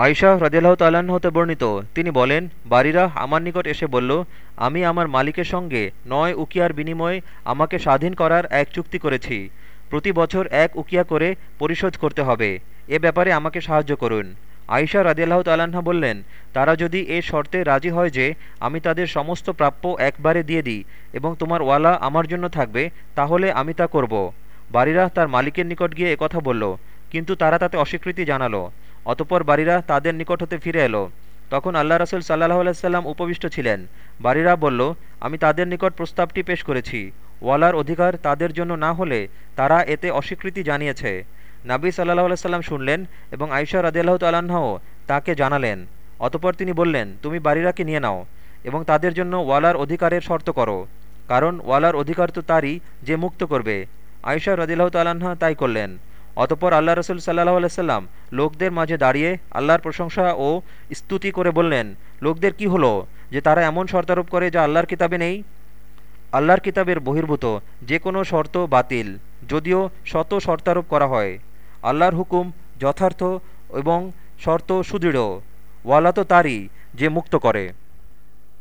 আয়শা হ্রদিল্লাহ তাল্লাহ্ন হতে বর্ণিত। তিনি বলেন বাড়িরা আমার নিকট এসে বলল, আমি আমার মালিকের সঙ্গে নয় উকিয়ার বিনিময়ে আমাকে স্বাধীন করার এক চুক্তি করেছি। প্রতি বছর এক উকিয়া করে পরিশোধ করতে হবে। এ ব্যাপারে আমাকে সাহায্য করুন। আয়শা রাদিয়াল্লাহ তাল্লাহা বললেন, তারা যদি এ শর্তে রাজি হয় যে আমি তাদের সমস্ত প্রাপ্য একবারে দিয়ে দিই এবং তোমার ওয়ালা আমার জন্য থাকবে, তাহলে আমি তা করব। বাড়িরা তার মালিকের নিকট গিয়ে একথা বলল, কিন্তু তারা তাতে অস্বীকৃতি জানালো। অতপর বাড়িরা তাদের নিকট হতে ফিরে এলো। তখন আল্লাহ রসুল সাল্লাহ আলাইসাল্লাম উপবিষ্ট ছিলেন। বাড়িরা বলল, আমি তাদের নিকট প্রস্তাবটি পেশ করেছি। ওয়ালার অধিকার তাদের জন্য না হলে তারা এতে অস্বীকৃতি জানিয়েছে। নাবী সাল্লাহ আলাইসাল্লাম শুনলেন এবং আইসা রাদিয়াল্লাহ তাল্লাহ্নও তাকে জানালেন। অতপর তিনি বললেন, তুমি বাড়িরাকে নিয়ে নাও এবং তাদের জন্য ওয়ালার অধিকারের শর্ত করো, কারণ ওয়ালার অধিকার তো তারই যে মুক্ত করবে। আয়সা রদিল্লাহ তাল্লাহা তাই করলেন। অতপর আল্লাহ রসুল সাল্লাহ আলাইসাল্লাম লোকদের মাঝে দাঁড়িয়ে আল্লাহর প্রশংসা ও স্তুতি করে বললেন, লোকদের কি হলো? যে তারা এমন শর্তারোপ করে যা আল্লাহর কিতাবে নেই? আল্লাহর কিতাবের বহির্ভূত যে কোনো শর্ত বাতিল, যদিও শত শর্তারোপ করা হয়। আল্লাহর হুকুম যথার্থ এবং শর্ত সুদৃঢ়। ওয়ালা তো তারই, যে মুক্ত করে।